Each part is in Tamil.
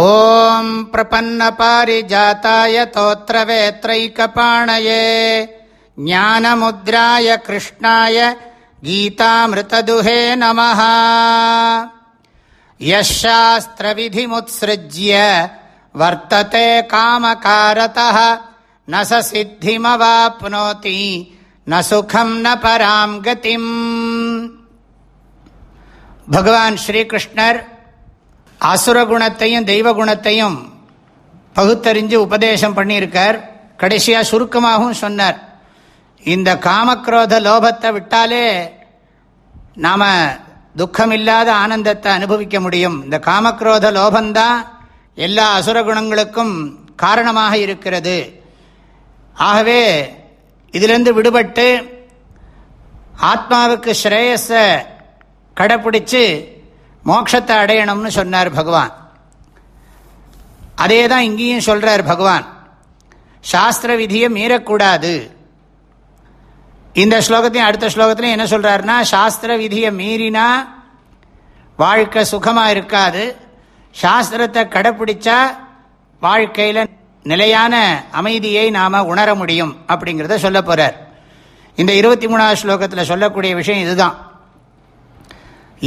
ॐ प्रपन्नपारिजाताय तोत्रवेत्रैकपाणये, ज्ञानमुद्राय कृष्णाय गीतामृतदुहे नमः। यः शास्त्रविधिमुत्सृज्य वर्तते कामकारतः, न स सिद्धिमवाप्नोति, न सुखम् न पराम् गतिम्। भगवान् श्रीकृष्णर् அசுரகுணத்தையும் தெய்வ குணத்தையும் பகுத்தறிஞ்சு உபதேசம் பண்ணியிருக்கார். கடைசியாக சுருக்கமாகவும் சொன்னார். இந்த காமக்ரோத லோபத்தை விட்டாலே நாம் துக்கமில்லாத ஆனந்தத்தை அனுபவிக்க முடியும். இந்த காமக்ரோத லோபந்தான் எல்லா அசுர குணங்களுக்கும் காரணமாக இருக்கிறது. ஆகவே இதிலிருந்து விடுபட்டு ஆத்மாவுக்கு ஸ்ரேயஸை கடைப்பிடிச்சு மோட்சத்தை அடையணும்னு சொன்னார் பகவான். அதே தான் இங்கேயும் சொல்றார் பகவான். சாஸ்திர விதியை மீறக்கூடாது. இந்த ஸ்லோகத்தையும் அடுத்த ஸ்லோகத்திலையும் என்ன சொல்றாருன்னா சாஸ்திர விதியை மீறினா வாழ்க்கை சுகமாக இருக்காது. சாஸ்திரத்தை கடைப்பிடிச்சா வாழ்க்கையில் நிலையான அமைதியை நாம் உணர முடியும் அப்படிங்கிறத சொல்ல போகிறார் இந்த இருபத்தி மூணாவது ஸ்லோகத்தில் சொல்லக்கூடிய விஷயம் இதுதான்.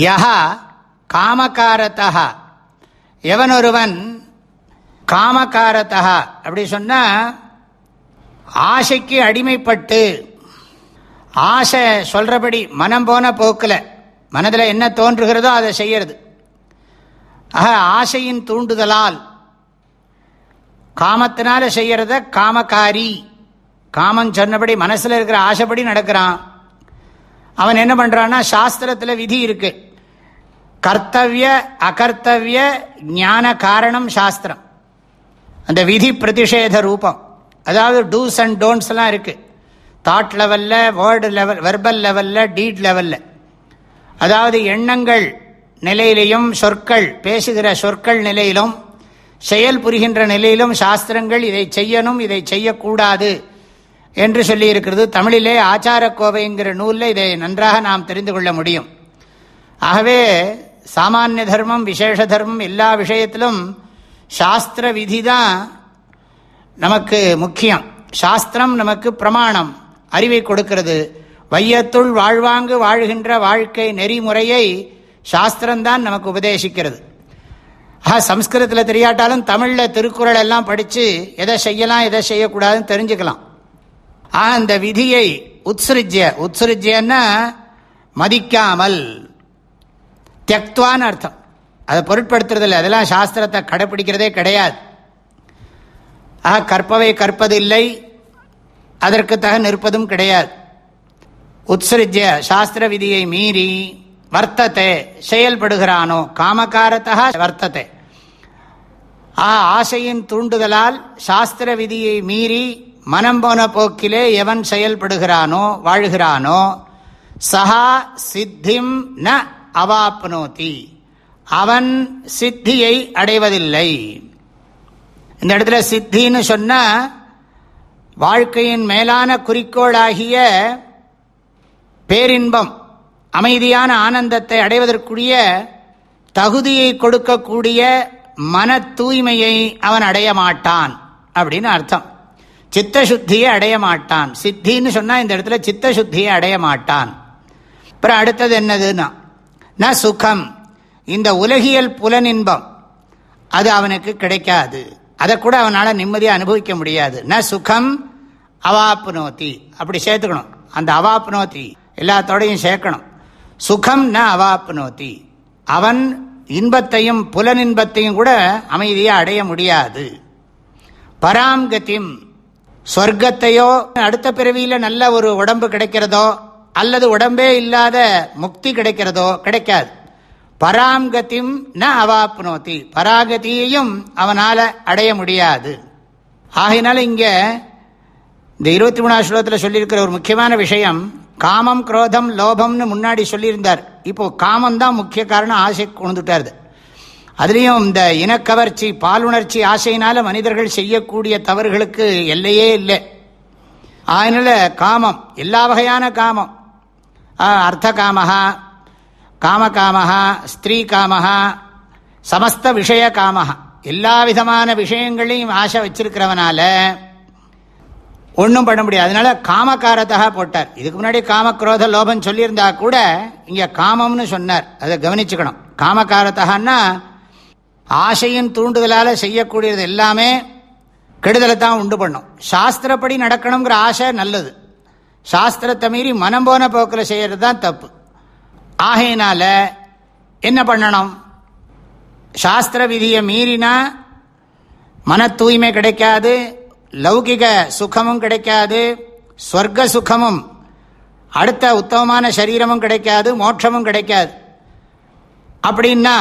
யஹா காமக்காரத்தா எவன் ஒருவன் காமக்காரத்தா அப்படி சொன்னால் ஆசைக்கு அடிமைப்பட்டு ஆசை சொல்கிறபடி மனம் போன போக்கில் மனதில் என்ன தோன்றுகிறதோ அதை செய்யறது. ஆக ஆசையின் தூண்டுதலால் காமத்தினால செய்யறத காமக்காரி காமம் சொன்னபடி மனசில் இருக்கிற ஆசைப்படி நடக்கிறான். அவன் என்ன பண்ணுறான்னா சாஸ்திரத்தில் விதி இருக்குது கர்த்தவிய அகர்த்தவிய ஞான காரணம் சாஸ்திரம். அந்த விதி பிரதிஷேத ரூபம். அதாவது டூஸ் அண்ட் டோன்ட்ஸ்லாம் இருக்குது தாட் லெவலில் வேர்டு லெவல் வெர்பல் லெவலில் டீட் லெவலில் அதாவது எண்ணங்கள் நிலையிலையும் சொற்கள் பேசுகிற சொற்கள் நிலையிலும் செயல் புரிகின்ற நிலையிலும் சாஸ்திரங்கள் இதை செய்யணும் இதை செய்யக்கூடாது என்று சொல்லியிருக்கிறது தமிழிலே ஆச்சார கோவைங்கிற நூலில் இதை நன்றாக நாம் தெரிந்து கொள்ள முடியும். ஆகவே சாமானிய தர்மம் விசேஷ தர்மம் எல்லா விஷயத்திலும் சாஸ்திர விதி தான் நமக்கு முக்கியம். சாஸ்திரம் நமக்கு பிரமாணம் அறிவை கொடுக்கிறது. வையத்துள் வாழ்வாங்கு வாழ்கின்ற வாழ்க்கை நெறிமுறையை சாஸ்திரம்தான் நமக்கு உபதேசிக்கிறது. ஆஹா சம்ஸ்கிருதத்தில் தெரியாட்டாலும் தமிழில் திருக்குறள் எல்லாம் படித்து எதை செய்யலாம் எதை செய்யக்கூடாதுன்னு தெரிஞ்சுக்கலாம். ஆ அந்த விதியை உத்ஸ்ருஜ்ய உத்ஸ்ருஜ்யன்னா மதிக்காமல் தியக்துவான்னு அர்த்தம். அதை பொருட்படுத்துறதில்லை. அதெல்லாம் சாஸ்திரத்தை கடைப்பிடிக்கிறதே கிடையாது. ஆக கற்பவை கற்பதில்லை. அதற்கு தக நிற்பதும் கிடையாது. உத்சரிஜ சாஸ்திர விதியை மீறி வர்த்தத்தை செயல்படுகிறானோ காமகாரத்தா வர்த்தத்தை ஆ ஆசையின் தூண்டுதலால் சாஸ்திர விதியை மீறி மனம் போன போக்கிலே எவன் செயல்படுகிறானோ வாழ்கிறானோ சஹா சித்திம் ந அவாப்னோதி. அவன் சித்தியை அடைவதில்லை. இந்த இடத்துல சித்தின்னு சொன்ன வாழ்க்கையின் மேலான குறிக்கோளாகிய பேரின்பம் அமைதியான ஆனந்தத்தை அடைவதற்குரிய தகுதியை கொடுக்கக்கூடிய மன தூய்மையை அவன் அடைய மாட்டான் அப்படின்னு அர்த்தம். சித்த சுத்தியை அடைய மாட்டான். சித்தின்னு சொன்னால் இந்த இடத்துல சித்த சுத்தியை அடைய மாட்டான். அப்புறம் அடுத்தது என்னதுன்னா ந சுகம். இந்த உலகியல் புலனின்பம். அது அவனுக்கு கிடைக்காது. அதை கூட அவனால் நிம்மதியாக அனுபவிக்க முடியாது. ந சுகம் அவாப்பு நோத்தி அப்படி சேர்த்துக்கணும். அந்த அவாப்பு நோத்தி எல்லாத்தோடையும் சேர்க்கணும். சுகம் ந அவாப்பு நோத்தி அவன் இன்பத்தையும் புலனின்பத்தையும் கூட அமைதியாக அடைய முடியாது. பராம்கத்திம் சொர்க்கத்தையோ அடுத்த பிறவியில் நல்ல ஒரு உடம்பு கிடைக்கிறதோ அல்லது உடம்பே இல்லாத முக்தி கிடைக்கிறதோ கிடைக்காது. பராம்கத்திம் ந அவாப்னோத்தி பராகதியையும் அவனால் அடைய முடியாது. ஆகையினால இங்கே இந்த இருபத்தி மூணாவது ஸ்லோகத்தில் சொல்லியிருக்கிற ஒரு முக்கியமான விஷயம் காமம் குரோதம் லோபம்னு முன்னாடி சொல்லியிருந்தார். இப்போ காமம் தான் முக்கிய காரணம் ஆசை கொண்டுட்டார் அதுலேயும் இந்த இனக்கவர்ச்சி பாலுணர்ச்சி ஆசையினால மனிதர்கள் செய்யக்கூடிய தவறுகளுக்கு எல்லையே இல்லை. அதனால காமம் எல்லா வகையான காமம் அர்த்த காமஹா காமகாமஹா ஸ்திரீ காமஹா சமஸ்த விஷய காமஹா எல்லா விதமான விஷயங்களையும் ஆசை வச்சிருக்கிறவனால ஒன்றும் பண்ண முடியாது. அதனால காமக்காரத்தகா போட்டார். இதுக்கு முன்னாடி காமக்ரோத லோபம் சொல்லியிருந்தா கூட இங்கே காமம்னு சொன்னார். அதை கவனிச்சுக்கணும். காமக்காரத்தகான்னா ஆசையின் தூண்டுதலால் செய்யக்கூடியது எல்லாமே கெடுதலை தான் உண்டு பண்ணும். சாஸ்திரப்படி நடக்கணுங்கிற ஆசை நல்லது. சாஸ்திரத்தை மீறி மனம் போன போக்கில் செய்கிறது தான் தப்பு. ஆகையினால என்ன பண்ணணும்? சாஸ்திர விதியை மீறினா மன தூய்மை கிடைக்காது லௌகிக சுகமும் கிடைக்காது ஸ்வர்க்க சுகமும் அடுத்த உத்தமமான சரீரமும் கிடைக்காது மோட்சமும் கிடைக்காது. அப்படின்னா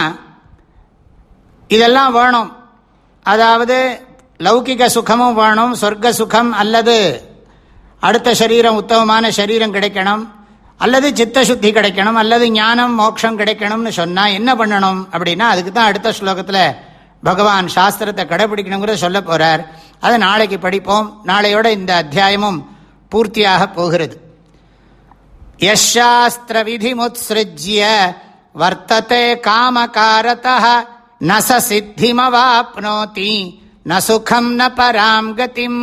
இதெல்லாம் வேணும். அதாவது லௌகிக சுகமும் வேணும் சொர்க்க சுகம் அல்லது அடுத்த சரீரம் உத்தமமான சரீரம் கிடைக்கணும் அல்லது சித்த சுத்தி கிடைக்கணும் அல்லது ஞானம் மோட்சம் கிடைக்கணும்னு சொன்னால் என்ன பண்ணணும் அப்படின்னா அதுக்கு தான் அடுத்த ஸ்லோகத்தில் பகவான் சாஸ்திரத்தை கடைபிடிக்கணுங்கிறத சொல்ல போகிறார் அதை நாளைக்கு படிப்போம். நாளையோட இந்த அத்தியாயமும் பூர்த்தியாக போகிறது. யஷாஸ்திர விதிமுத்ஸ்ருஜ்ய வர்த்தத்தை காமகாரத நச சித்திமவாப்னோதி ந சுகம் ந பராம் கதிம்.